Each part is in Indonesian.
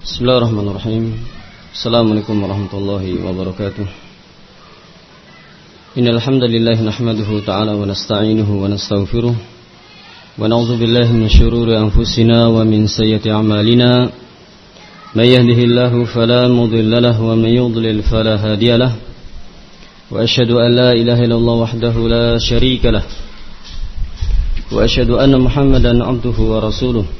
Bismillahirrahmanirrahim Assalamualaikum warahmatullahi wabarakatuh Innal hamdalillah nahmaduhu ta'ala wa nasta'inuhu wa nastaghfiruh wa na'udzu billahi min shururi anfusina wa min sayyiati a'malina may yahdihillahu fala mudilla lahu wa may yudlil fala hadiya lahu wa ashhadu an la ilaha illallah wahdahu la sharika lahu wa ashhadu anna muhammadan 'abduhu wa rasuluhu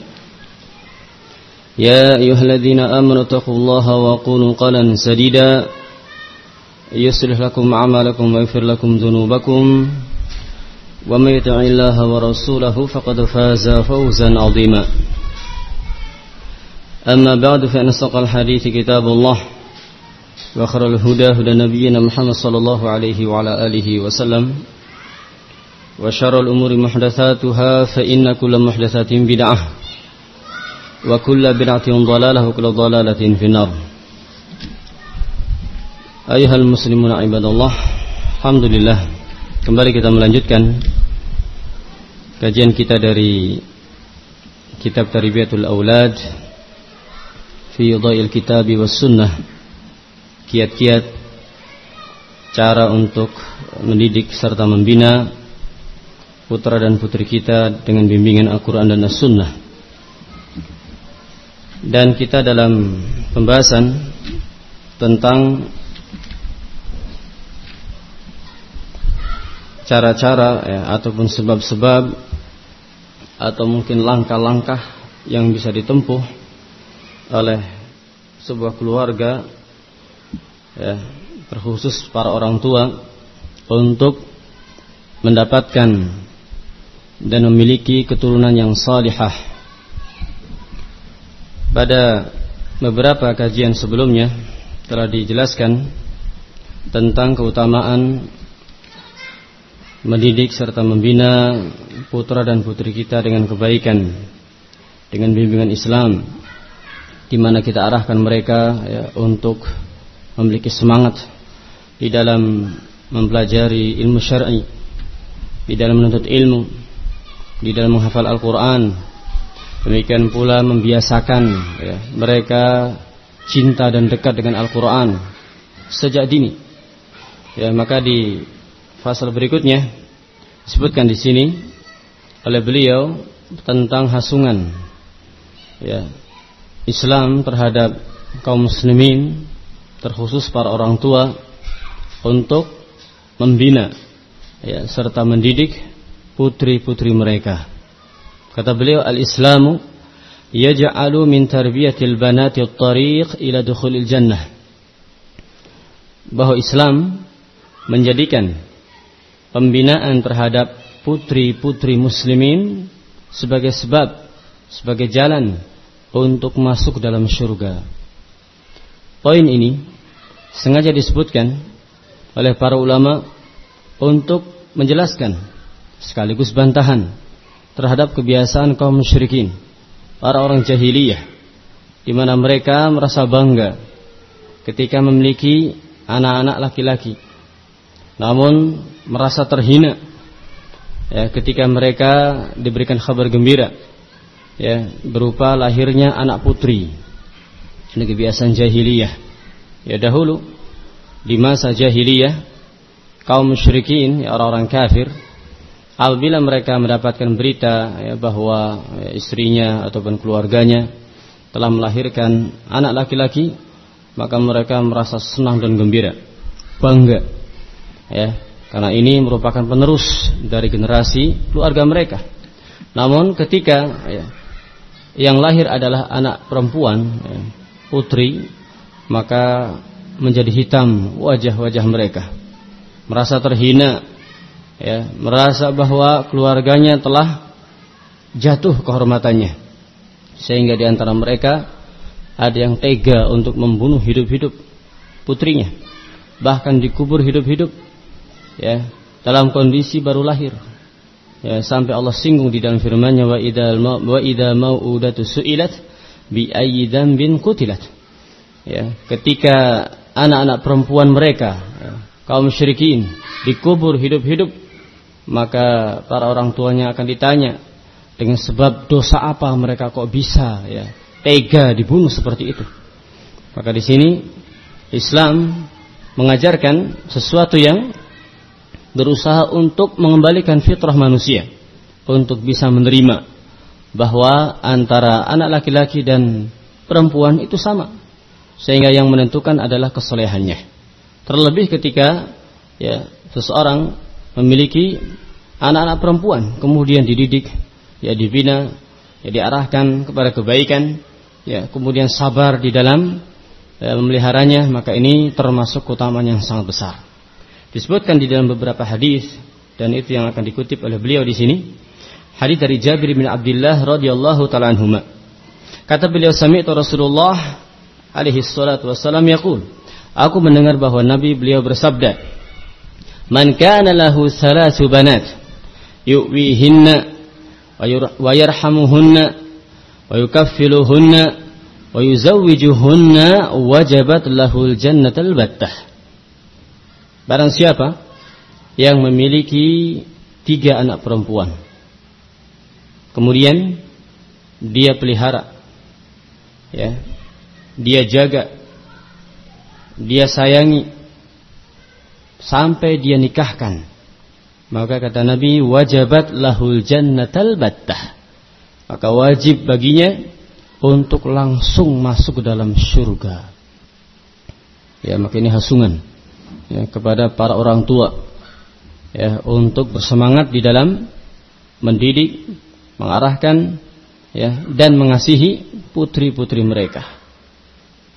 يا أيها الذين آمنوا اتقوا الله وقولوا قولا سديدا. يصلح لكم أعمالكم ويغفر لكم ذنوبكم. ومن يطع الله ورسوله فقد فاز فوزا عظيما. أما بعد فإن أصدق الحديث كتاب الله وخير الهدى هدى نبينا محمد صلى الله عليه وعلى آله وسلم وشر الأمور محدثاتها فإن كل محدثات بدعة. وكل بدعة ضلالة وكل ضلالة في النار أيها المسلمون عباد الله الحمد لله Kembali kita melanjutkan kajian kita dari kitab Tarbiyatul Aulad fi Dhail Kitab was Sunnah kiat-kiat cara untuk mendidik serta membina putra dan putri kita dengan bimbingan Al-Qur'an dan As-Sunnah. Dan kita dalam pembahasan tentang cara-cara ya, ataupun sebab-sebab atau mungkin langkah-langkah yang bisa ditempuh oleh sebuah keluarga ya, terkhusus para orang tua untuk mendapatkan dan memiliki keturunan yang salihah. Pada beberapa kajian sebelumnya telah dijelaskan tentang keutamaan mendidik serta membina putra dan putri kita dengan kebaikan dengan bimbingan Islam di mana kita arahkan mereka ya, untuk memiliki semangat di dalam mempelajari ilmu syar'i di dalam menuntut ilmu di dalam menghafal Al-Qur'an demikian pula membiasakan ya, mereka cinta dan dekat dengan Al-Qur'an sejak dini ya maka di Fasal berikutnya disebutkan di sini oleh beliau tentang hasungan ya Islam terhadap kaum muslimin terkhusus para orang tua untuk membina ya serta mendidik putri-putri mereka. Kata beliau al-Islamu yaj'alu min tarbiyatil banati at-tariq ila dukhulil jannah. Bahwa Islam menjadikan pembinaan terhadap putri-putri muslimin sebagai sebab, sebagai jalan untuk masuk dalam surga. Poin ini sengaja disebutkan oleh para ulama untuk menjelaskan sekaligus bantahan terhadap kebiasaan kaum musyrikin, para orang jahiliyah, di mana mereka merasa bangga ketika memiliki anak-anak laki-laki namun merasa terhina ya ketika mereka diberikan kabar gembira ya berupa lahirnya anak putri. Ini kebiasaan jahiliyah. Ya dahulu di masa jahiliyah kaum musyrikin ya orang-orang kafir apabila mereka mendapatkan berita ya bahwa ya, istrinya ataupun keluarganya telah melahirkan anak laki-laki maka mereka merasa senang dan gembira bangga ya karena ini merupakan penerus dari generasi keluarga mereka. Namun ketika ya, yang lahir adalah anak perempuan ya, putri maka menjadi hitam wajah-wajah mereka merasa terhina ya merasa bahwa keluarganya telah jatuh kehormatannya sehingga di antara mereka ada yang tega untuk membunuh hidup-hidud putrinya, bahkan dikubur hidup-hidup, ya, dalam kondisi baru lahir. Ya, sampai Allah singgung di dalam firman-Nya wa idal wa idza mau'udatu su'ilat bi ayyi dzambin qutilat. Ya, ketika anak-anak perempuan mereka ya, kaum musyrikin dikubur hidup-hidup maka para orang tuanya akan ditanya dengan sebab dosa apa mereka kok bisa ya tega dibunuh seperti itu. Maka di sini Islam mengajarkan sesuatu yang berusaha untuk mengembalikan fitrah manusia untuk bisa menerima bahwa antara anak laki-laki dan perempuan itu sama sehingga yang menentukan adalah kesolehannya terlebih ketika ya seseorang memiliki anak-anak perempuan. Kemudian dididik ya dibina ya diarahkan kepada kebaikan ya kemudian sabar di dalam ya, memeliharanya maka ini termasuk keutamaan yang sangat besar. Disebutkan di dalam beberapa hadis dan itu yang akan dikutip oleh beliau di sini. Hadis dari Jabir bin Abdullah radhiyallahu taala anhuma. Kata beliau sami'tu Rasulullah alaihi salatu wassalam yaqul. Aku mendengar bahwa nabi beliau bersabda man kana lahu thalathu banat yu'wihinna wa yarhamuhunna wa yukaffiluhunna wa yuzawwijuhunna wajabat lahul. Barang siapa yang memiliki tiga anak perempuan kemudian dia pelihara ya dia jaga dia sayangi sampai dia nikahkan maka kata Nabi wajabat lahul jannatal battah maka wajib baginya untuk langsung masuk ke dalam surga. Ya, maka ini hasungan ya, kepada para orang tua ya untuk bersemangat di dalam mendidik, mengarahkan ya dan mengasihi putri-putri mereka.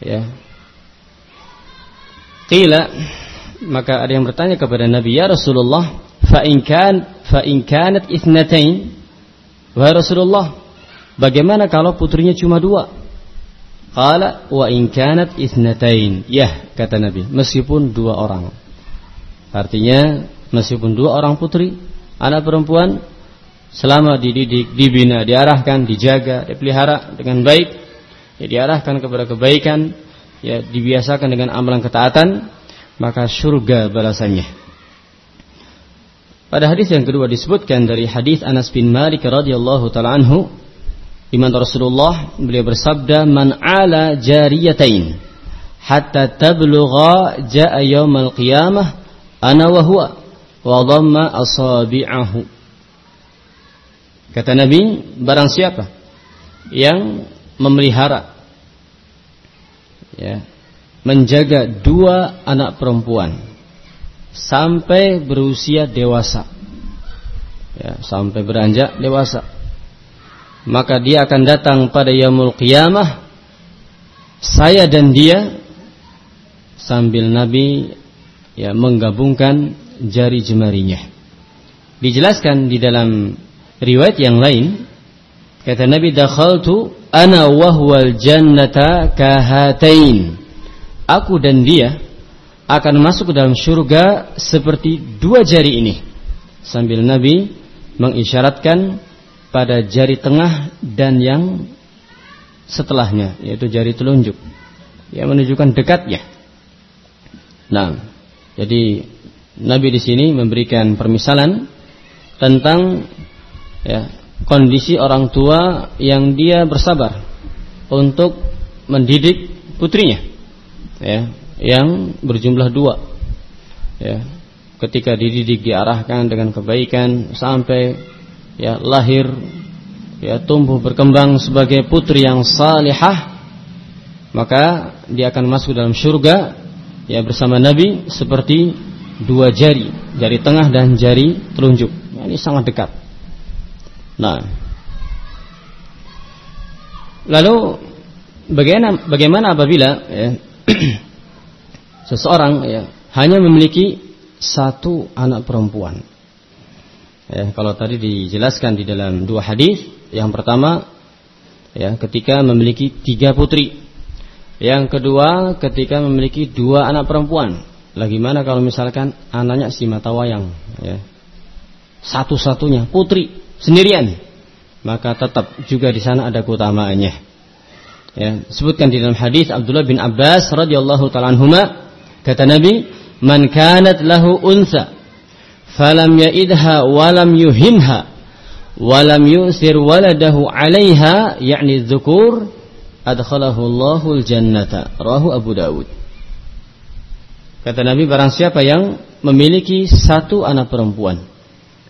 Ya. Qila maka ada yang bertanya kepada Nabi ya Rasulullah fa in kan fa in kanat ithnatain wa Rasulullah Bagaimana kalau putrinya cuma dua? Qala wa in kanat itsnatain. Ya, kata Nabi, meskipun dua orang. Artinya meskipun dua orang putri, anak perempuan selama dididik, dibina, diarahkan, dijaga, dipelihara dengan baik, ya diarahkan kepada kebaikan, ya dibiasakan dengan amalan ketaatan, maka surga balasannya. Pada hadis yang kedua disebutkan dari hadis Anas bin Malik radhiyallahu taala anhu di mana Rasulullah beliau bersabda man ala jariyatain hatta tablugha jaa yaumal qiyamah ana wa huwa wa dhamma asabi'ahu kata Nabi barang siapa yang memelihara ya menjaga dua anak perempuan sampai berusia dewasa ya sampai beranjak dewasa maka dia akan datang pada yaumul qiyamah saya dan dia sambil Nabi ya menggabungkan jari jemarinya. Dijelaskan di dalam riwayat yang lain kata Nabi dakhaltu ana wa huwal jannata kahatain. Aku dan dia akan masuk ke dalam surga seperti dua jari ini. Sambil Nabi mengisyaratkan pada jari tengah dan yang setelahnya yaitu jari telunjuk yang menunjukkan dekatnya. Nah, jadi Nabi di sini memberikan permisalan tentang ya, kondisi orang tua yang dia bersabar untuk mendidik putrinya ya, yang berjumlah dua ya, ketika dididik diarahkan dengan kebaikan sampai ya lahir ya tumbuh berkembang sebagai putri yang salihah maka dia akan masuk dalam surga ya bersama Nabi seperti dua jari jari tengah dan jari telunjuk. Ya, ini sangat dekat. Nah. Lalu bagaimana bagaimana apabila ya, seseorang ya hanya memiliki satu anak perempuan Ya, kalau tadi dijelaskan di dalam dua hadis, yang pertama ya ketika memiliki tiga putri, Yang kedua, ketika memiliki dua anak perempuan. Lagi mana kalau misalkan anaknya si mata wayang, ya. Satu-satunya putri sendirian. Maka tetap juga di sana ada keutamaannya. Ya, sebutkan di dalam hadis Abdullah bin Abbas radhiyallahu taala anhuma kata Nabi, "Man kanat lahu unsa falam yaidha walam yuhinha walam yusir waladahu 'alaiha yakni dzukur adkhalahu Allahul jannata." Rahu Abu Dawud. Kata Nabi barang siapa yang memiliki satu anak perempuan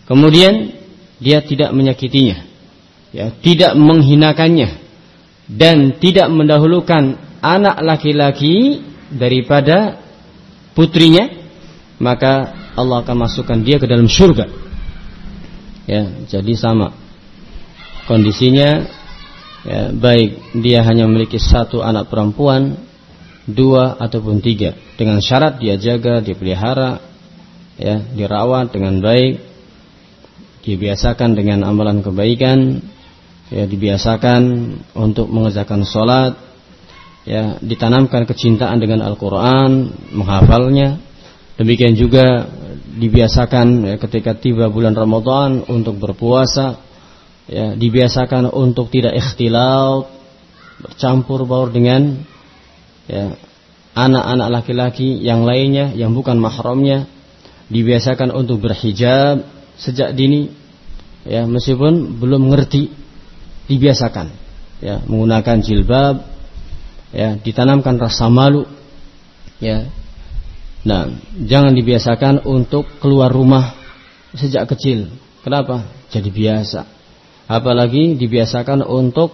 kemudian dia tidak menyakitinya ya tidak menghinakannya dan tidak mendahulukan anak laki-laki daripada putrinya maka Allah akan masukkan dia ke dalam surga ya jadi sama. Kondisinya ya, baik. Dia hanya memiliki satu anak perempuan dua ataupun tiga. Dengan syarat dia jaga, dia pelihara, ya, dirawat dengan baik, dibiasakan dengan amalan kebaikan, ya, dibiasakan untuk mengerjakan sholat, ya, ditanamkan kecintaan dengan Al-Quran, menghafalnya, demikian juga dibiasakan ya, ketika tiba bulan Ramadan untuk berpuasa, ya, dibiasakan untuk tidak ikhtilaut, bercampur baur dengan ya, anak-anak laki-laki yang lainnya yang bukan mahramnya. Dibiasakan untuk berhijab sejak dini ya meskipun belum mengerti dibiasakan ya menggunakan jilbab ya ditanamkan rasa malu ya. Nah jangan dibiasakan untuk keluar rumah sejak kecil. Kenapa? Jadi biasa. Apalagi dibiasakan untuk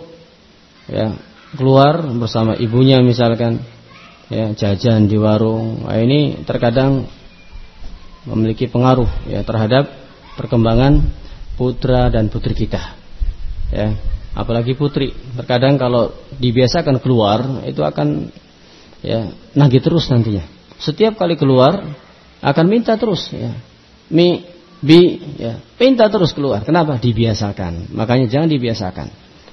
ya keluar bersama ibunya misalkan ya jajan di warung. Nah, ini terkadang memiliki pengaruh ya terhadap perkembangan putra dan putri kita ya apalagi putri. Terkadang kalau dibiasakan keluar itu akan ya nagih terus nantinya. Setiap kali keluar akan minta terus ya. Mi bi ya. Minta terus keluar. Kenapa? Dibiasakan. Makanya jangan dibiasakan.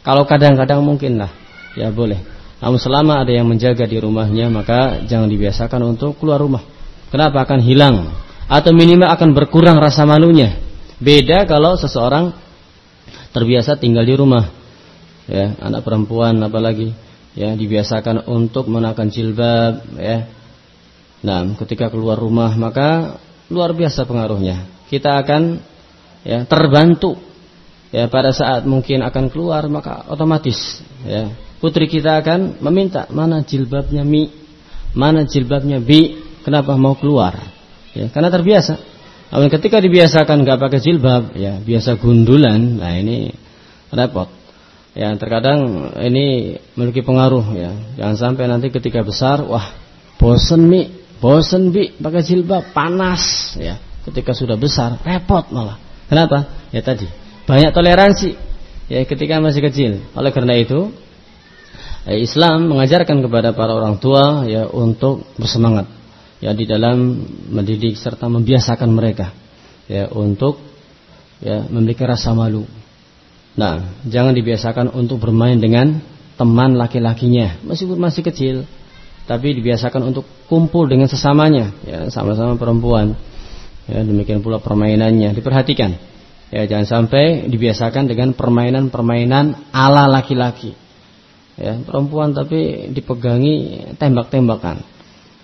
Kalau kadang-kadang mungkin lah. Ya boleh. Namun selama ada yang menjaga di rumahnya maka jangan dibiasakan untuk keluar rumah. Kenapa? Akan hilang. Atau minimal akan berkurang rasa malunya. Beda kalau seseorang terbiasa tinggal di rumah. Ya, anak perempuan apalagi ya dibiasakan untuk menakan jilbab ya. Nah, ketika keluar rumah maka luar biasa pengaruhnya. Kita akan ya terbantu ya pada saat mungkin akan keluar maka otomatis ya putri kita akan meminta mana jilbabnya mi, mana jilbabnya bi, kenapa mau keluar? Ya, karena terbiasa. Namun ketika dibiasakan nggak pakai jilbab, ya biasa gundulan, nah ini repot. Ya terkadang ini memiliki pengaruh ya. Jangan sampai nanti ketika besar, wah bosen mi, bosen bi pakai jilbab, panas ya. Ketika sudah besar, repot malah. Kenapa? Ya tadi banyak toleransi ya ketika masih kecil. Oleh karena itu Eh, Islam mengajarkan kepada para orang tua ya untuk bersemangat ya di dalam mendidik serta membiasakan mereka ya untuk ya memiliki rasa malu. Nah, jangan dibiasakan untuk bermain dengan teman laki-lakinya. Meskipun masih kecil, tapi dibiasakan untuk kumpul dengan sesamanya. Ya sama-sama perempuan. Ya, demikian pula permainannya. Diperhatikan. Ya, jangan sampai dibiasakan dengan permainan-permainan ala laki-laki. Ya perempuan tapi dipegangi tembak-tembakan.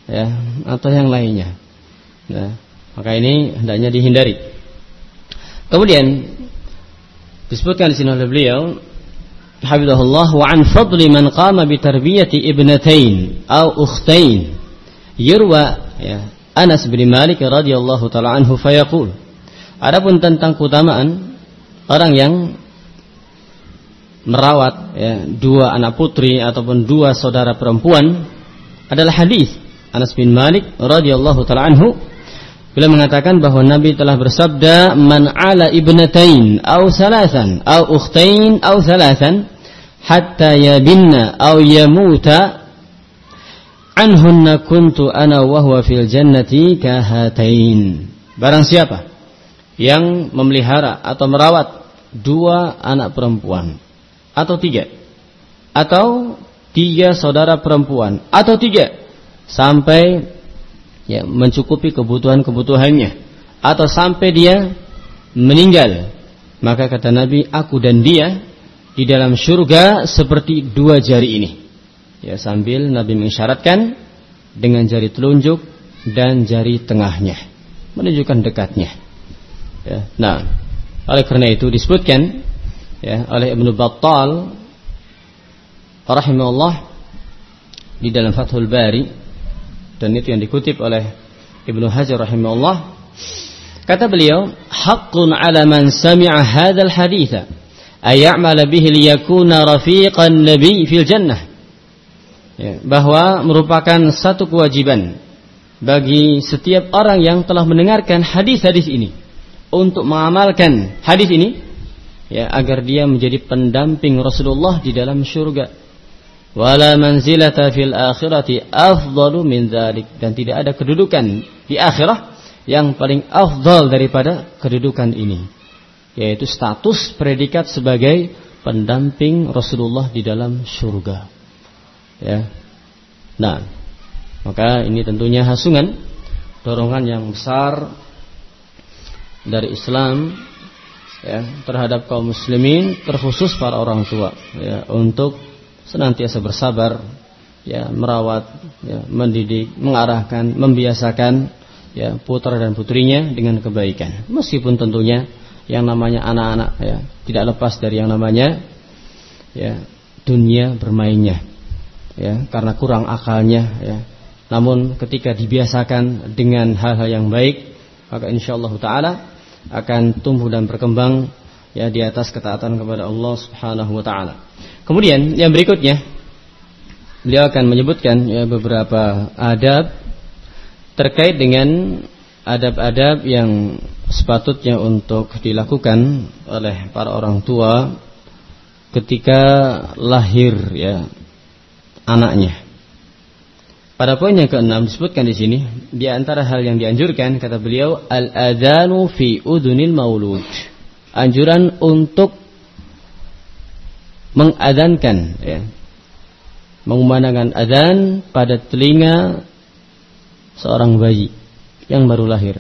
Ya atau yang lainnya. Nah maka ini hendaknya dihindari. Kemudian disebutkan di sini oleh beliau Habibullah wa an fadli man qama bi tarbiyati ibnatain aw ukhtain. Yurwa ya Anas bin Malik radhiyallahu taala anhu fayaqul Adapun tentang keutamaan orang yang merawat ya, dua anak putri ataupun dua saudara perempuan adalah hadis. Anas bin Malik radhiyallahu taala anhu bila mengatakan bahwa Nabi telah bersabda man ala ibnatain au salasan au ukhtain au salasan hatta yabinna au yamuta anhunna kuntu ana wa huwa fil jannati kahatain. Barang siapa yang memelihara atau merawat dua anak perempuan atau tiga atau tiga saudara perempuan atau tiga sampai ya mencukupi kebutuhan-kebutuhannya. Atau sampai dia meninggal maka kata Nabi aku dan dia di dalam surga seperti dua jari ini. Ya sambil Nabi mengisyaratkan dengan jari telunjuk dan jari tengahnya menunjukkan dekatnya. Ya nah oleh karena itu disebutkan ya oleh Ibnu Battal rahimahullah di dalam Fathul Bari dan itu yang dikutip oleh Ibnu Hajar rahimahullah. Kata beliau haqqun ala man sami'a hadzal haditha ay ya'mal bihi liyakuna rafiqan nabi fil jannah. Ya, bahwa merupakan satu kewajiban bagi setiap orang yang telah mendengarkan hadis-hadis ini untuk mengamalkan hadis ini ya agar dia menjadi pendamping Rasulullah di dalam surga wala manzilata fil akhirati afdalu min dzalik dan tidak ada kedudukan di akhirah yang paling afdal daripada kedudukan ini. Yaitu status predikat sebagai pendamping Rasulullah di dalam surga. Ya. Nah maka ini tentunya hasungan dorongan yang besar dari Islam ya terhadap kaum muslimin terkhusus para orang tua ya untuk senantiasa bersabar ya merawat ya mendidik mengarahkan membiasakan ya putra dan putrinya dengan kebaikan. Meskipun tentunya yang namanya anak-anak ya tidak lepas dari yang namanya ya dunia bermainnya ya karena kurang akalnya ya. Namun ketika dibiasakan dengan hal-hal yang baik maka insyaallah taala akan tumbuh dan berkembang ya di atas ketaatan kepada Allah Subhanahu wa taala. Kemudian yang berikutnya beliau akan menyebutkan ya beberapa adab terkait dengan adab-adab yang sepatutnya untuk dilakukan oleh para orang tua ketika lahir ya anaknya. Pada poin yang keenam disebutkan di sini di antara hal yang dianjurkan kata beliau al-adzanu fi udunil maulud anjuran untuk mengadankan ya, mengumandangkan adzan pada telinga seorang bayi yang baru lahir.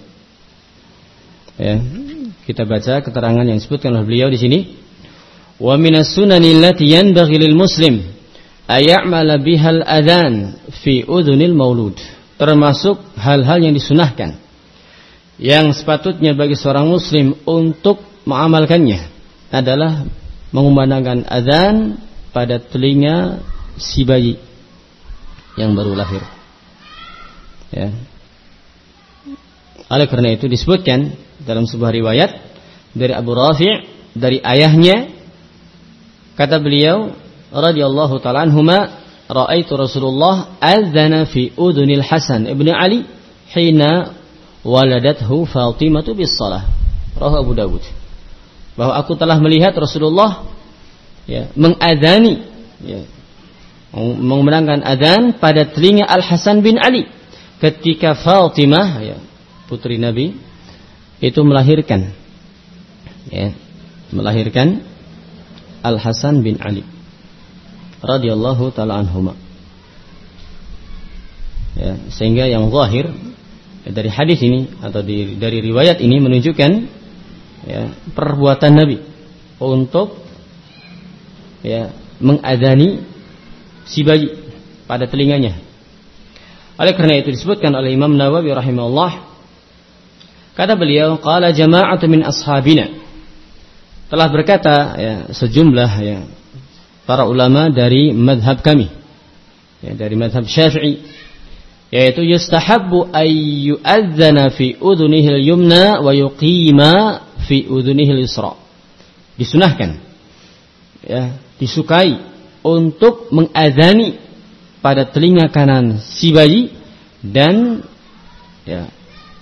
Ya, kita baca keterangan yang disebutkan oleh beliau di sini. Wa minas sunani allati yanbaghi lil muslim ay'amala bihal adzan fi udhunil maulud. Termasuk hal-hal yang disunahkan yang sepatutnya bagi seorang muslim untuk mengamalkannya adalah mengumandangkan azan pada telinga si bayi yang baru lahir. Ya. Oleh karena itu disebutkan dalam sebuah riwayat dari Abu Rafi' dari ayahnya kata beliau radhiyallahu taala anhuma raaitu Rasulullah adzana fi udunil Hasan ibnu Ali hina waladathu Fatimah bis salah. Rawahu Abu Dawud bahwa aku telah melihat Rasulullah ya, mengadani ya, mengumandangkan adzan pada telinga Al Hasan bin Ali. Ketika Fatimah ya, putri Nabi itu melahirkan ya, melahirkan Al Hasan bin Ali radhiyallahu taala anhuma. Ya, sehingga yang zahir dari hadis ini atau di, dari riwayat ini menunjukkan ya, perbuatan Nabi untuk ya mengadani si bayi pada telinganya. Oleh karena itu disebutkan oleh Imam Nawawi rahimahullah kata beliau qala jama'atu min ashabina telah berkata ya sejumlah ya para ulama dari madhab kami ya, dari madhab syafi'i yaitu yustahabbu ay yu'adzana fi udhunihi al-yumna wa yuqima fi udhunihil isra. Disunahkan ya, disukai untuk mengadani pada telinga kanan si bayi dan ya,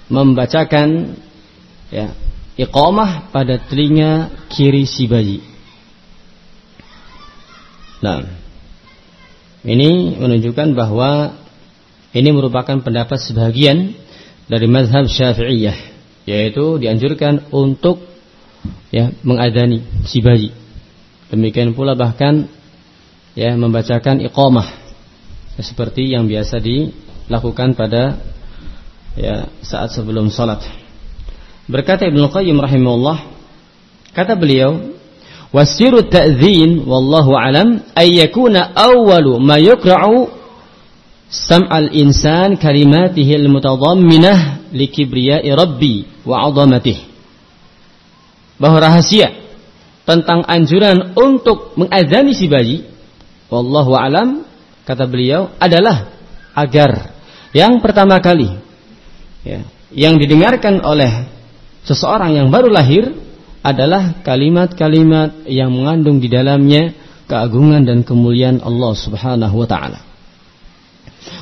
membacakan ya, iqamah pada telinga kiri si bayi. Nah, ini menunjukkan bahwa ini merupakan pendapat sebagian dari mazhab Syafi'iyah yaitu dianjurkan untuk ya mengadani si bayi. Demikian pula bahkan ya membacakan iqamah ya, seperti yang biasa dilakukan pada ya saat sebelum salat. Berkata Ibnu Qayyim rahimahullah, kata beliau, wasiru ta'zin wallahu alam ay yakuna awwalu ma yuqra'u sam'al insan kalimatihi al-mutadamminah likibriya'i rabbi wa 'azamatihi. Bahwa rahasia tentang anjuran untuk mengazani si bayi wallahu alam kata beliau adalah agar yang pertama kali ya, yang didengarkan oleh seseorang yang baru lahir adalah kalimat-kalimat yang mengandung di dalamnya keagungan dan kemuliaan Allah Subhanahu wa taala.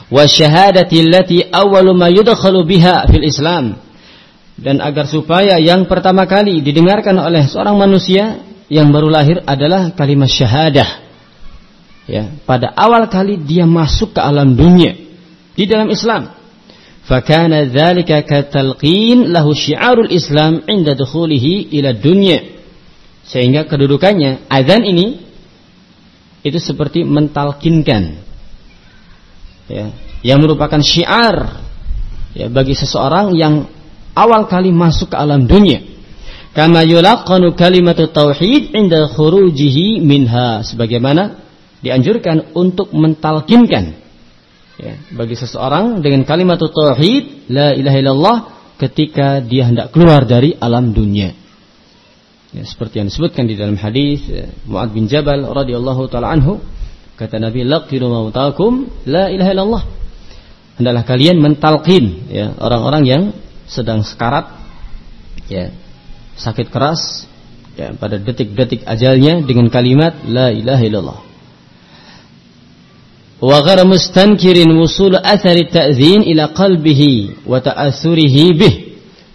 Wa allati awwalu ma yudkhalu biha fil Islam. Dan agar supaya yang pertama kali didengarkan oleh seorang manusia yang baru lahir adalah kalimat syahadah. Ya, pada awal kali dia masuk ke alam dunia di dalam Islam. Fakana dzalika katalqin lahu syiarul Islam inda dukhulihi ila dunya. Sehingga kedudukannya azan ini itu seperti mentalkinkan ya, yang merupakan syiar ya, bagi seseorang yang awal kali masuk ke alam dunia. Kama yulaqanu kalimatu tauhid inda khurujihi minha. Sebagaimana dianjurkan untuk mentalkinkan ya, bagi seseorang dengan kalimat tauhid la ilaha illallah ketika dia hendak keluar dari alam dunia. Ya, seperti yang disebutkan di dalam hadis ya, Muad bin Jabal radhiyallahu taala anhu kata Nabi laqiru mautakum la ilaha illallah hendaklah kalian mentalkin ya orang-orang yang sedang sekarat ya sakit keras ya, pada detik-detik ajalnya dengan kalimat la ilaha illallah. Wa ghara mustankirin wusul athari ta'zin ila qalbihi wa ta'assurihi bih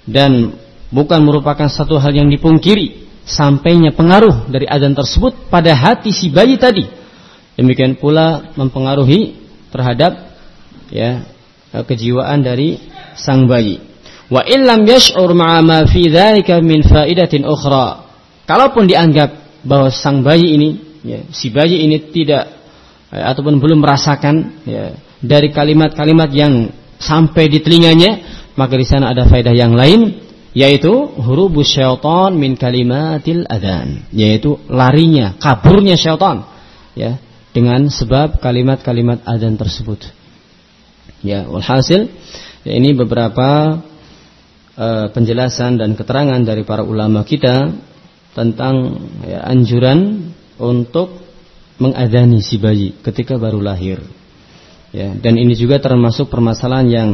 dan bukan merupakan satu hal yang dipungkiri sampainya pengaruh dari azan tersebut pada hati si bayi tadi. Demikian pula mempengaruhi terhadap ya kejiwaan dari sang bayi. Wa illam yash'ur ma'a ma fi dzalika min faidatin ukhra. Kalaupun dianggap bahwa sang bayi ini, ya, si bayi ini tidak ya, ataupun belum merasakan ya, dari kalimat-kalimat yang sampai di telinganya, maka di sana ada faedah yang lain yaitu hurubus syaitan min kalimatil adzan, yaitu larinya, kaburnya syaitan ya dengan sebab kalimat-kalimat adzan tersebut. Ya, walhasil ya, ini beberapa uh, penjelasan dan keterangan dari para ulama kita tentang ya, anjuran untuk mengadani si bayi ketika baru lahir. Ya, dan ini juga termasuk permasalahan yang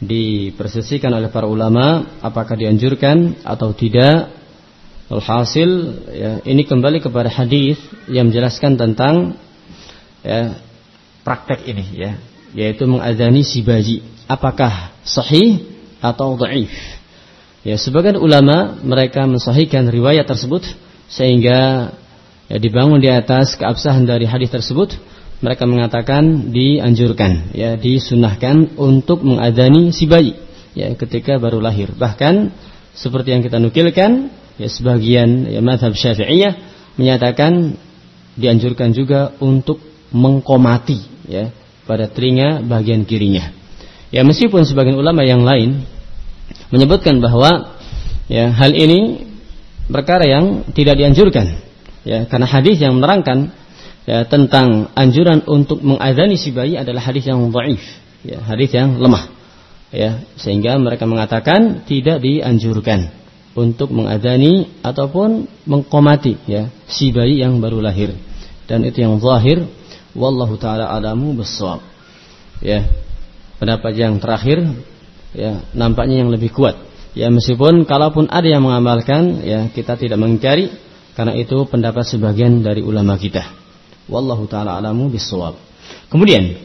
dipersesikan oleh para ulama apakah dianjurkan atau tidak. Alhasil ya, ini kembali kepada hadis yang menjelaskan tentang ya, praktek ini ya, yaitu mengadani si bayi. Apakah sahih atau dhaif. Ya, sebagian ulama mereka mensahihkan riwayat tersebut sehingga ya, dibangun di atas keabsahan dari hadis tersebut. Mereka mengatakan dianjurkan, ya, disunahkan untuk mengadani si bayi ya ketika baru lahir. Bahkan seperti yang kita nukilkan, ya sebagian ya madhab Syafi'iyah menyatakan dianjurkan juga untuk mengkomati ya pada telinga bagian kirinya. Ya meskipun sebagian ulama yang lain menyebutkan bahwa ya hal ini perkara yang tidak dianjurkan ya karena hadis yang menerangkan ya tentang anjuran untuk mengadani si bayi adalah hadis yang dhaif ya hadis yang lemah ya sehingga mereka mengatakan tidak dianjurkan untuk mengadani ataupun mengkomati ya si bayi yang baru lahir dan itu yang zahir wallahu taala alamu bissawab ya pendapat yang terakhir ya nampaknya yang lebih kuat. Ya meskipun kalaupun ada yang mengamalkan ya kita tidak mengingkari karena itu pendapat sebagian dari ulama kita. Wallahu taala alamu bisawab. Kemudian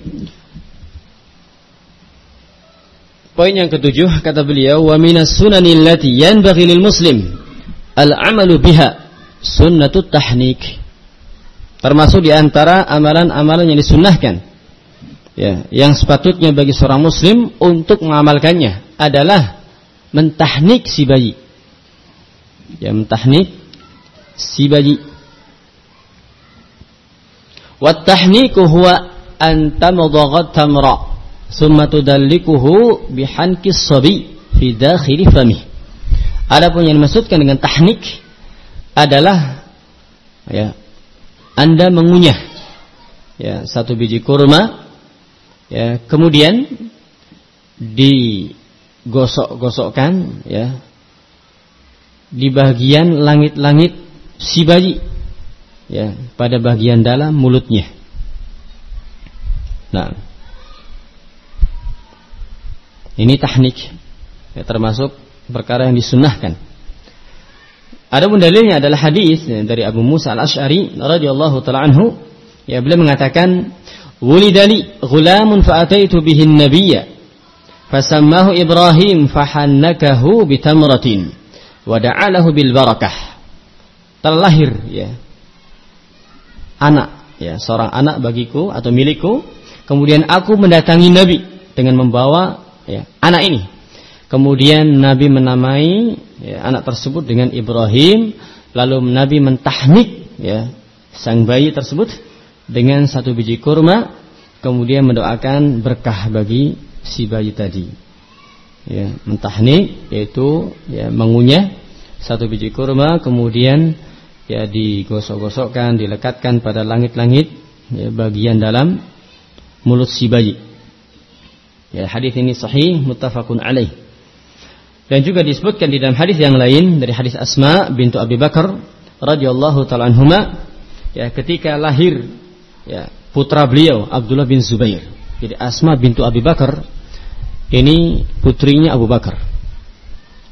poin yang ketujuh kata beliau wa minas sunanil lati yanbaghi lil muslim al amalu biha sunnatut tahnik. Termasuk di antara amalan-amalan yang disunnahkan ya, yang sepatutnya bagi seorang muslim untuk mengamalkannya adalah mentahnik si bayi. Ya, mentahnik si bayi. Wat tahniku huwa an tamdagha tamra thumma tudallikuhu bihankis sabi fi dakhili famih. Adapun yang dimaksudkan dengan tahnik adalah ya Anda mengunyah ya satu biji kurma ya kemudian digosok-gosokkan ya di bagian langit-langit si bayi ya pada bagian dalam mulutnya. Nah, ini teknik ya, termasuk perkara yang disunahkan. Ada pun dalilnya adalah hadis dari Abu Musa al Ashari radhiyallahu taala anhu. Ya beliau mengatakan, "Wulidali ghulamun fa'ataitu bihi an-nabiyya fasammahu Ibrahim fahannakahu bitamratin wa da'alahu bil barakah." Telah lahir ya anak ya seorang anak bagiku atau milikku kemudian aku mendatangi Nabi dengan membawa ya, anak ini. Kemudian Nabi menamai ya, anak tersebut dengan Ibrahim, lalu Nabi mentahnik ya, sang bayi tersebut dengan satu biji kurma, kemudian mendoakan berkah bagi si bayi tadi. Ya, mentahnik yaitu ya, mengunyah satu biji kurma, kemudian ya digosok-gosokkan, dilekatkan pada langit-langit ya, bagian dalam mulut si bayi. Ya, hadis ini sahih muttafaqun alaih. Dan juga disebutkan di dalam hadis yang lain dari hadis Asma bintu Abi Bakar radhiyallahu taala anhuma ya ketika lahir ya putra beliau Abdullah bin Zubair. Jadi Asma bintu Abi Bakar ini putrinya Abu Bakar.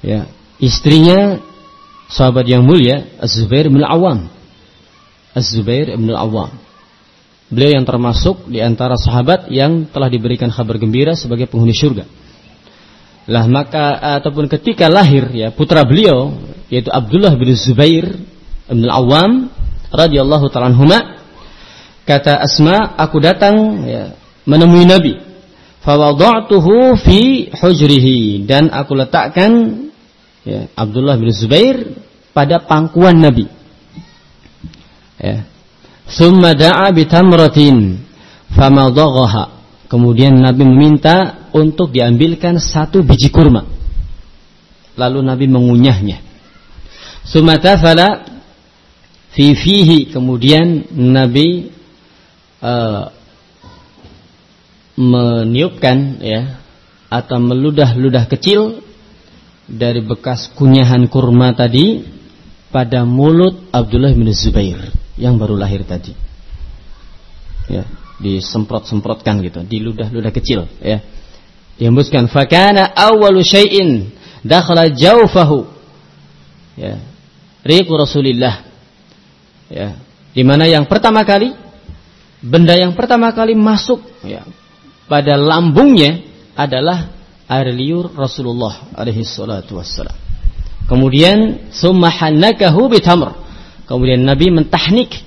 Ya, istrinya sahabat yang mulia Az-Zubair bin Al-Awwam. Az-Zubair bin Al-Awwam. Beliau yang termasuk di antara sahabat yang telah diberikan kabar gembira sebagai penghuni surga. Lah maka ataupun ketika lahir ya putra beliau yaitu Abdullah bin Zubair bin Al-Awwam radhiyallahu taala kata Asma aku datang ya, menemui Nabi. Fawada'tuhu fi hujrihi. Dan aku letakkan ya, Abdullah bin Zubair pada pangkuan Nabi. Ya. Thumma da'a bitamratin famadaghaha. Kemudian Nabi meminta untuk diambilkan satu biji kurma. Lalu Nabi mengunyahnya. Thumma tafala fi fihi. Kemudian Nabi uh, meniupkan ya atau meludah-ludah kecil dari bekas kunyahan kurma tadi pada mulut Abdullah bin Zubair yang baru lahir tadi. Ya, disemprot-semprotkan gitu, diludah-ludah kecil ya. Dihembuskan fakana awwalu syai'in dakhala jawfahu. Ya. Riqu Rasulillah. Ya. Di mana yang pertama kali benda yang pertama kali masuk ya pada lambungnya adalah air liur Rasulullah alaihi salatu wassalam. Kemudian summa hannakahu bitamr Kemudian Nabi mentahnik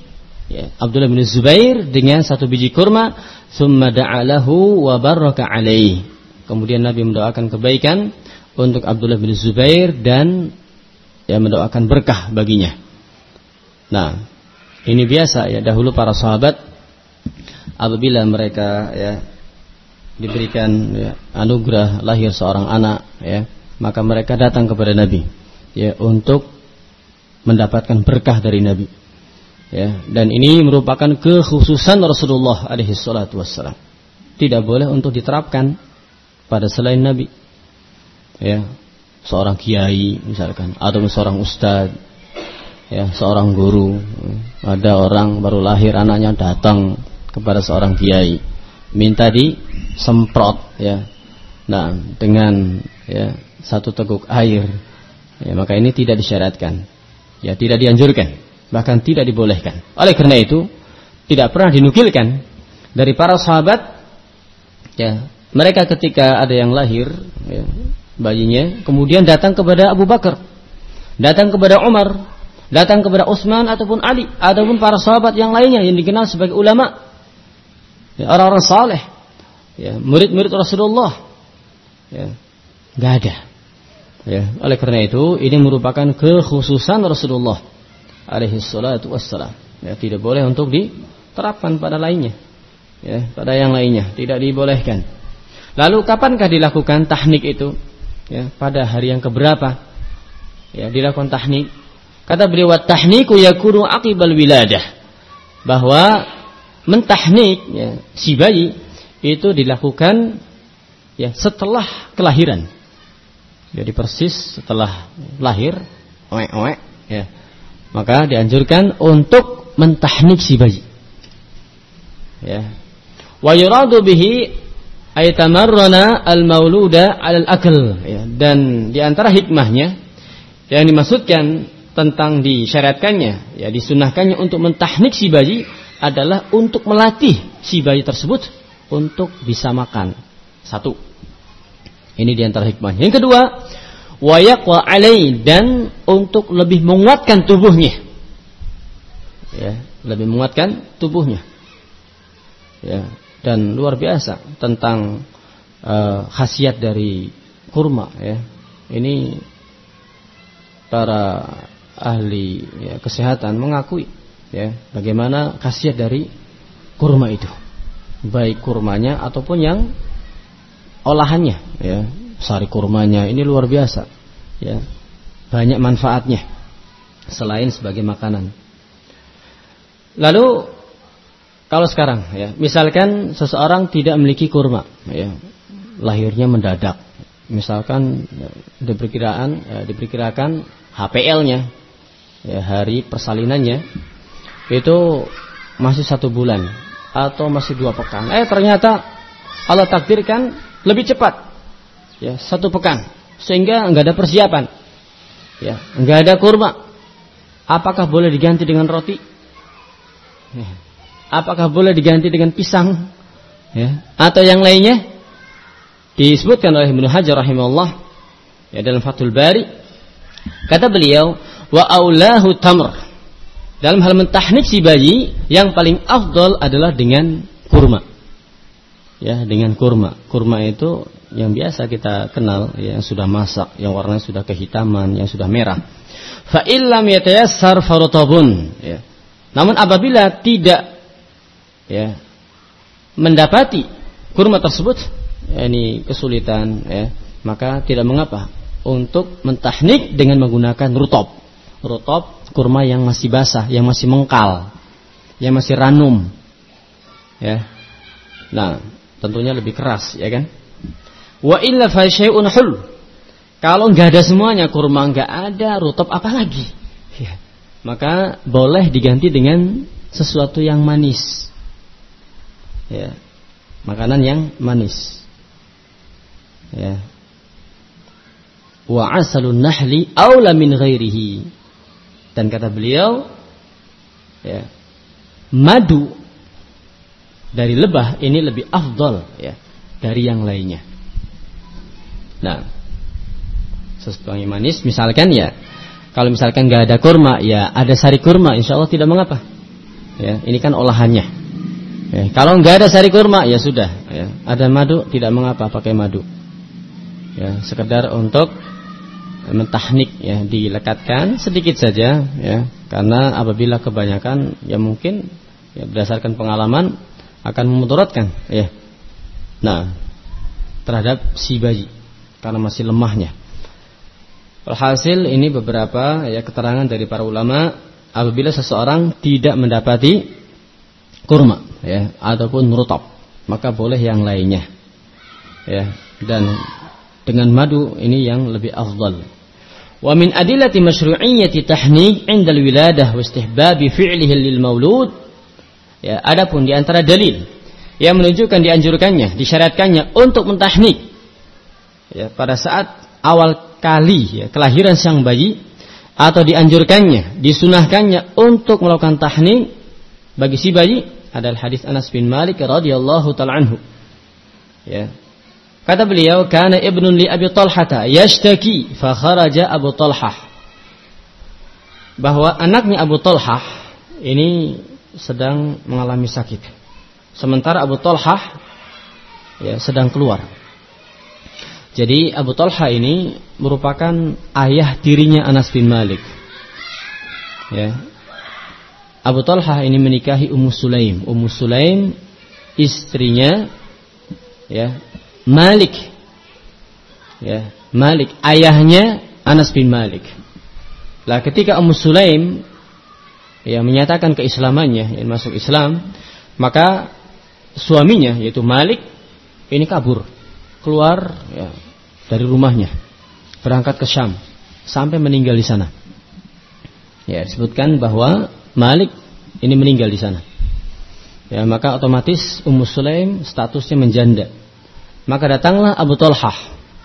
ya, Abdullah bin Zubair dengan satu biji kurma, thumma da'alahu wa baraka alaih. Kemudian Nabi mendoakan kebaikan untuk Abdullah bin Zubair dan ya mendoakan berkah baginya. Nah, ini biasa ya dahulu para sahabat apabila mereka ya diberikan ya, anugerah lahir seorang anak ya, maka mereka datang kepada Nabi ya untuk mendapatkan berkah dari Nabi. Ya, dan ini merupakan kekhususan Rasulullah alaihi salatu wassalam. Tidak boleh untuk diterapkan pada selain Nabi. Ya, seorang kiai misalkan atau seorang ustad ya, seorang guru. Ada orang baru lahir anaknya datang kepada seorang kiai minta disemprot ya. Nah, dengan ya satu teguk air. Ya, maka ini tidak disyaratkan ya tidak dianjurkan bahkan tidak dibolehkan oleh karena itu tidak pernah dinukilkan dari para sahabat ya mereka ketika ada yang lahir ya, bayinya kemudian datang kepada Abu Bakar datang kepada Umar datang kepada Utsman ataupun Ali ataupun para sahabat yang lainnya yang dikenal sebagai ulama ya, orang-orang saleh ya murid-murid Rasulullah ya nggak ada Ya, oleh karena itu ini merupakan kekhususan Rasulullah alaihi salatu wassalam. Ya, tidak boleh untuk di terapkan pada lainnya. Ya, pada yang lainnya tidak dibolehkan. Lalu kapankah dilakukan tahnik itu? Ya, pada hari yang keberapa? Ya, dilakukan tahnik. Kata beliau tahniku yakunu aqibal wiladah. Bahwa mentahnik ya, si bayi itu dilakukan ya setelah kelahiran. Jadi persis setelah lahir, oek oek ya. Maka dianjurkan untuk mentahnik si bayi. Ya. Wa yuradu bihi aytamarrana al-mauluda al-akl ya. Dan di antara hikmahnya yang dimaksudkan tentang disyariatkannya ya disunahkannya untuk mentahnik si bayi adalah untuk melatih si bayi tersebut untuk bisa makan. Satu. Ini di antara hikmah. Yang kedua, wayaqwa alai dan untuk lebih menguatkan tubuhnya. Ya, lebih menguatkan tubuhnya. Ya, dan luar biasa tentang uh, khasiat dari kurma ya. Ini para ahli ya, kesehatan mengakui ya bagaimana khasiat dari kurma itu. Baik kurmanya ataupun yang olahannya ya sari kurmanya ini luar biasa ya banyak manfaatnya selain sebagai makanan lalu kalau sekarang ya misalkan seseorang tidak memiliki kurma ya lahirnya mendadak. Misalkan ya, diperkiraan ya, diperkirakan HPL-nya ya hari persalinannya itu masih satu bulan atau masih dua pekan. Eh ternyata Allah takdirkan lebih cepat ya satu pekan sehingga enggak ada persiapan ya enggak ada kurma. Apakah boleh diganti dengan roti? Ya. Apakah boleh diganti dengan pisang? Ya. Atau yang lainnya? Disebutkan oleh Ibnu Hajar rahimahullah ya dalam Fathul Bari. Kata beliau wa aulahu tamr. Dalam hal mentahnik si bayi yang paling afdol adalah dengan kurma. Ya dengan kurma. Kurma itu yang biasa kita kenal ya, yang sudah masak, yang warnanya sudah kehitaman, yang sudah merah. Fa illam yatayassar farutabun. Ya. Namun apabila tidak ya mendapati kurma tersebut ya, ini kesulitan ya, maka tidak mengapa untuk mentahnik dengan menggunakan rutop. Rutop kurma yang masih basah, yang masih mengkal, yang masih ranum. Ya. Nah, tentunya lebih keras ya kan wa illa fa syai'un hul kalau nggak ada semuanya kurma nggak ada rutop apa lagi ya. maka boleh diganti dengan sesuatu yang manis ya makanan yang manis ya wa asalun nahli aula min ghairihi dan kata beliau ya madu dari lebah ini lebih afdol ya dari yang lainnya. Nah, sesuatu yang manis misalkan ya kalau misalkan nggak ada kurma ya ada sari kurma insya Allah tidak mengapa. Ya, ini kan olahannya. Ya, kalau nggak ada sari kurma ya sudah. Ya, ada madu tidak mengapa pakai madu. Ya, sekedar untuk mentahnik ya dilekatkan sedikit saja ya karena apabila kebanyakan ya mungkin ya berdasarkan pengalaman akan memudaratkan ya. Nah, terhadap si bayi karena masih lemahnya. Alhasil ini beberapa ya keterangan dari para ulama apabila seseorang tidak mendapati kurma ya ataupun rutab maka boleh yang lainnya. Ya, dan dengan madu ini yang lebih afdal. Wa min adillati masyru'iyyati tahnik 'inda al-wiladah wa istihbabi fi'lihi lil maulud Ya, adapun di antara dalil yang menunjukkan dianjurkannya, disyariatkannya untuk mentahnik ya, pada saat awal kali ya, kelahiran sang bayi atau dianjurkannya, disunahkannya untuk melakukan tahnik bagi si bayi adalah hadis Anas bin Malik radhiyallahu taala anhu. Ya. Kata beliau, "Kana ibnun li Abi Talhah yashtaki fa kharaja Abu Talhah." Bahwa anaknya Abu Talhah ini sedang mengalami sakit. Sementara Abu Talhah ya sedang keluar. Jadi Abu Talha ini merupakan ayah tirinya Anas bin Malik. Ya. Abu Talha ini menikahi Ummu Sulaim. Ummu Sulaim istrinya ya Malik. Ya, Malik ayahnya Anas bin Malik. Lah ketika Ummu Sulaim ya menyatakan keislamannya, yang masuk Islam, maka suaminya yaitu Malik ini kabur keluar ya, dari rumahnya berangkat ke Syam sampai meninggal di sana. Ya, disebutkan bahwa Malik ini meninggal di sana. Ya, maka otomatis Ummu Sulaim statusnya menjanda. Maka datanglah Abu Talhah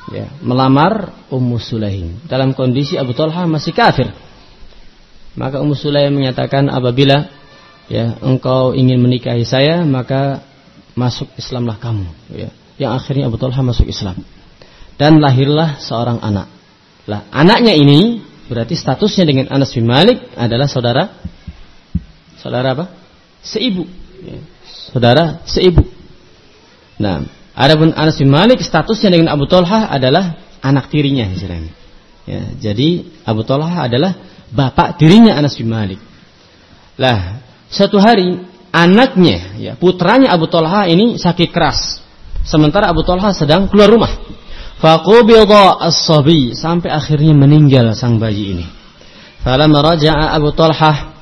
ya, melamar Ummu Sulaim dalam kondisi Abu Talhah masih kafir. Maka Ummu Sulaim menyatakan apabila ya engkau ingin menikahi saya maka masuk Islamlah kamu ya. Yang akhirnya Abu Talhah masuk Islam. Dan lahirlah seorang anak. Lah, anaknya ini berarti statusnya dengan Anas bin Malik adalah saudara Saudara apa? Seibu. Ya. Saudara seibu. Nah, adapun Anas bin Malik statusnya dengan Abu Talha adalah anak tirinya. Ya, jadi Abu Talha adalah bapak tirinya Anas bin Malik. Lah, satu hari anaknya, ya, putranya Abu Talha ini sakit keras. Sementara Abu Talha sedang keluar rumah. Faqubidha as-sabi sampai akhirnya meninggal sang bayi ini. Falamma raja'a Abu Talha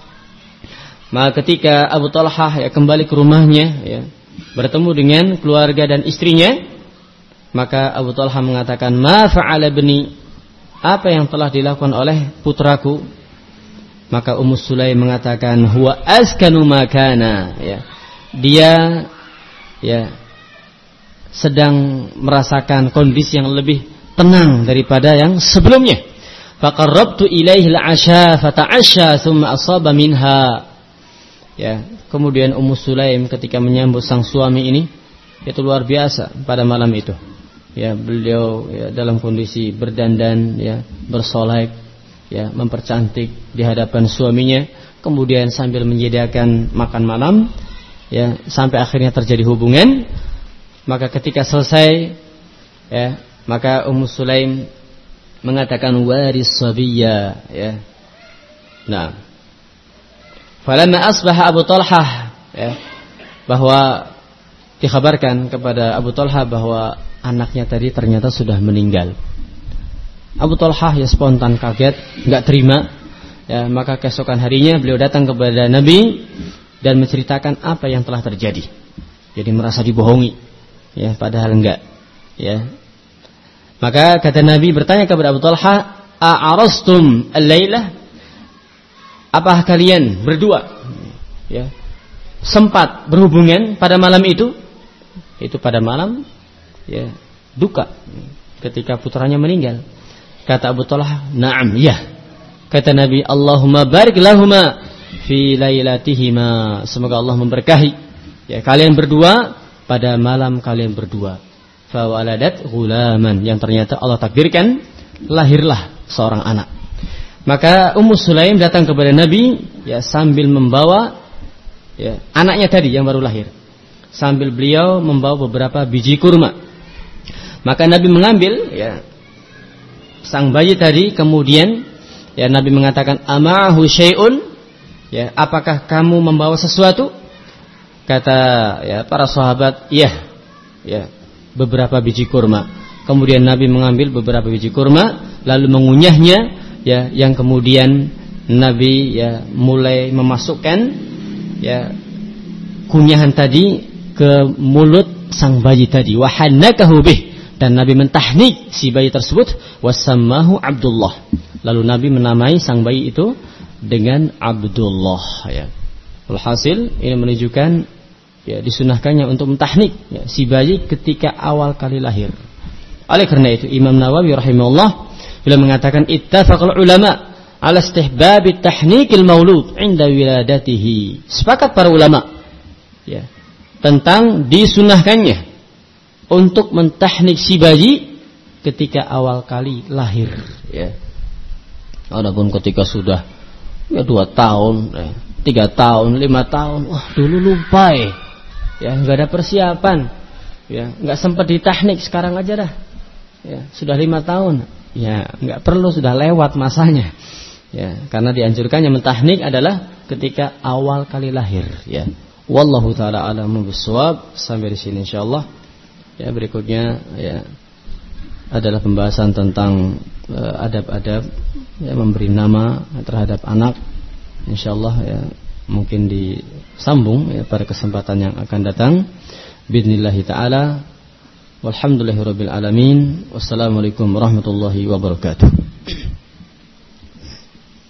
maka ketika Abu Talhah ya kembali ke rumahnya ya, bertemu dengan keluarga dan istrinya, maka Abu Talhah mengatakan, "Ma fa'ala bni?" Apa yang telah dilakukan oleh putraku? Maka Ummu Sulaim mengatakan, "Huwa askanu makana." Ya. Dia ya sedang merasakan kondisi yang lebih tenang daripada yang sebelumnya. Faqarrabtu ilaihi al-'asha fata'asha thumma asaba minha Ya, kemudian Ummu Sulaim ketika menyambut sang suami ini itu luar biasa pada malam itu. Ya, beliau ya, dalam kondisi berdandan ya, bersolek ya, mempercantik di hadapan suaminya, kemudian sambil menyediakan makan malam ya, sampai akhirnya terjadi hubungan. Maka ketika selesai ya, maka Ummu Sulaim mengatakan waris sabiyya ya. Nah, Falamma asbaha Abu Talhah ya, bahwa dikabarkan kepada Abu Talhah bahwa anaknya tadi ternyata sudah meninggal. Abu Talhah ya spontan kaget, nggak terima. Ya, maka keesokan harinya beliau datang kepada Nabi dan menceritakan apa yang telah terjadi. Jadi merasa dibohongi, ya padahal enggak. Ya. Maka kata Nabi bertanya kepada Abu Talha, "A'arastum al-lailah?" Apakah kalian berdua ya, sempat berhubungan pada malam itu? Itu pada malam ya, duka ketika putranya meninggal. Kata Abu Talha, "Na'am, ya." Kata Nabi, "Allahumma barik lahuma fi lailatihima." Semoga Allah memberkahi ya kalian berdua pada malam kalian berdua. Fawaladat gulaman yang ternyata Allah takdirkan lahirlah seorang anak. Maka Ummu Sulaim datang kepada Nabi ya sambil membawa ya anaknya tadi yang baru lahir. Sambil beliau membawa beberapa biji kurma. Maka Nabi mengambil ya sang bayi tadi kemudian ya Nabi mengatakan amahu syai'un ya apakah kamu membawa sesuatu? Kata ya para sahabat, iya. Ya, beberapa biji kurma. Kemudian Nabi mengambil beberapa biji kurma lalu mengunyahnya ya yang kemudian Nabi ya mulai memasukkan ya kunyahan tadi ke mulut sang bayi tadi. Wahannakahu bih. Dan Nabi mentahnik si bayi tersebut. Wasamahu Abdullah. Lalu Nabi menamai sang bayi itu dengan Abdullah ya. Alhasil ini menunjukkan ya disunahkannya untuk mentahnik ya, si bayi ketika awal kali lahir. Oleh karena itu Imam Nawawi rahimahullah Beliau mengatakan ittafaqul ulama ala istihbab tahnikil maulud inda wiladatihi. Sepakat para ulama ya tentang disunahkannya untuk mentahnik si bayi ketika awal kali lahir ya. Adapun ketika sudah ya dua tahun, ya, tiga tahun, lima tahun, wah dulu lupa ya, ya nggak ada persiapan, ya nggak sempat ditahnik sekarang aja dah, ya sudah lima tahun, ya nggak perlu sudah lewat masanya ya karena dianjurkannya mentahnik adalah ketika awal kali lahir ya. Wallahu taala alamu bisawab. Sampai di sini insyaallah. Ya berikutnya ya adalah pembahasan tentang eh, adab-adab uh, ya memberi nama terhadap anak. Insyaallah ya mungkin disambung ya, pada kesempatan yang akan datang. Bismillahirrahmanirrahim. Walhamdulillahirabbil alamin. Wassalamualaikum warahmatullahi wabarakatuh.